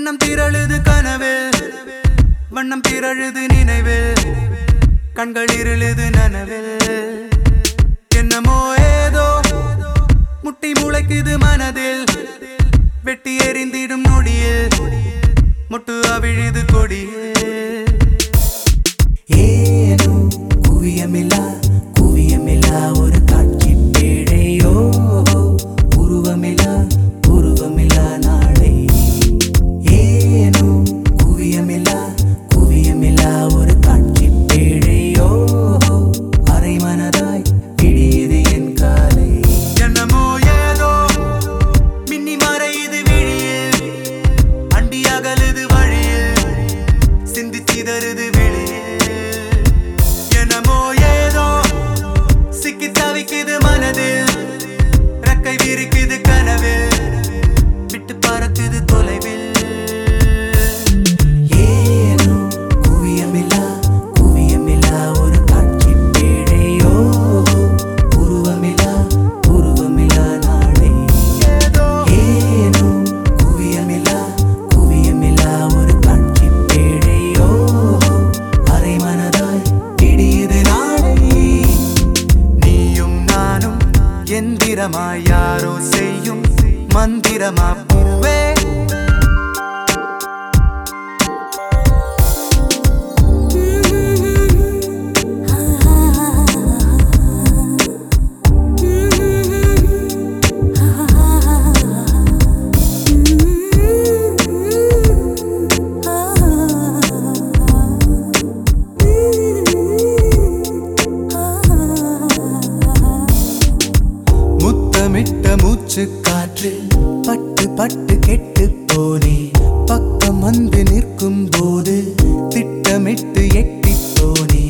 எண்ணம் திரழுது கனவு. வண்ணம் திரழுது நினைவு. கண்கள் இருளுது நனவில் என்னமோ ஏதோ முட்டி முளைக்குது மனதில். வெட்டி எறிந்திடும் நொடியில். முட்டு அவிழுது கொடியில். சிக்கி தவிக்குது மனதில் ரக்கை விரிக்குது மந்திரமா யாரோ செய்யும் மந்திரமா மூச்சு காற்று பட்டு பட்டு கெட்டு போனே. பக்கம் வந்து நிற்கும் போது திட்டமிட்டு எட்டி போனே.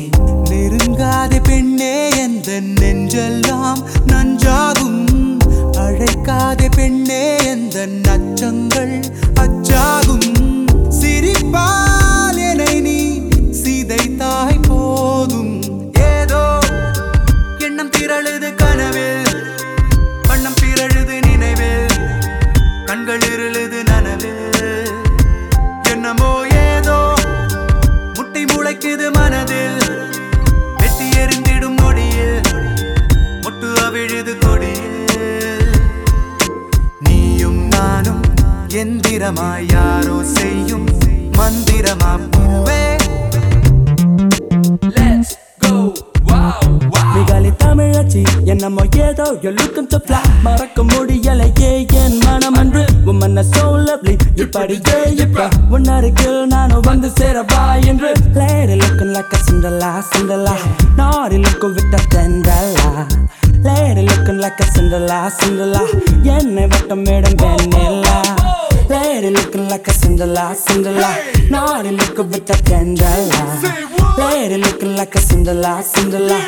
நெருங்காத பெண்ணே எந்த நெஞ்செல்லாம் நஞ்சாகும்? அழைக்காத பெண்ணே எந்த நச்சங்கள்? முளைக்குது மனதில். வெட்டி எறிந்திடும் நொடியில் முட்டு அவிழுது கொடியில் நீயும் நானும் எந்திரமாய் யாரோ செய்யும் மந்திரமா பூவே. Let's. எனர்ஜி என்னமோ ஏதோ யூ லுக்கிங் டு ஃப்ளை மறக்க முடியலையே என் மனம் அன்று உம்மன்ன சோ லவ்லி இப்படியே இப்ப உன்னருகில் நானும் வந்து சேரவா என்று லேடி லுக்கிங் லைக் அ சிண்டலா சிண்டலா நாரி லுக்கு விட்ட தெண்டலா லேடி லுக்கிங் லைக் அ சிண்டலா சிண்டலா என்னை வட்டம் மேடம் வெண்ணிலா lady looking like a Cinderella Cinderella. Naughty looking with a Cinderella. Lady looking like a Cinderella Cinderella.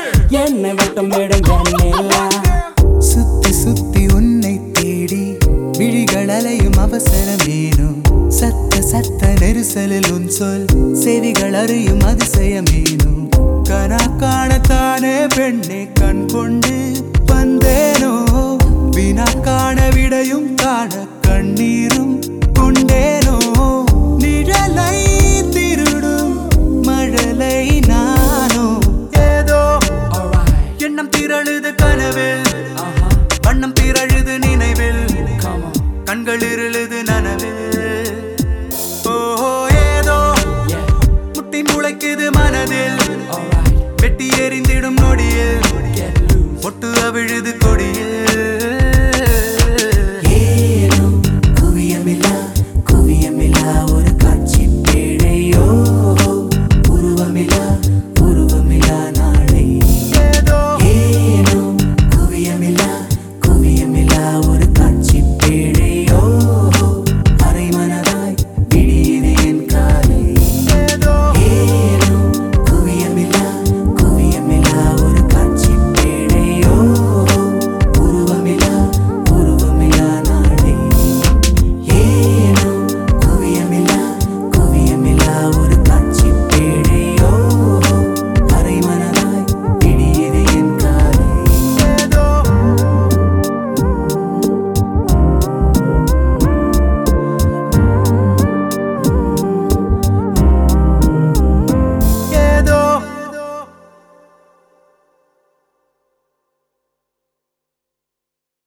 என்னை வட்டம் மேடம் வெண்ணிலா சுத்தி சுத்தி உன்னை தேடி விழிகள் அலையும் அவசரமேனும் சத்த சத்த நெரிசலில் உன் சொல் செவிகள் அறியும் அதிசயமேனும் கனா காணத்தானே பெண்ணே கண் கொண்டு வந்தேனோ? வினா காண விடையும் காண கண்ணீர் கண்கள் இருளுது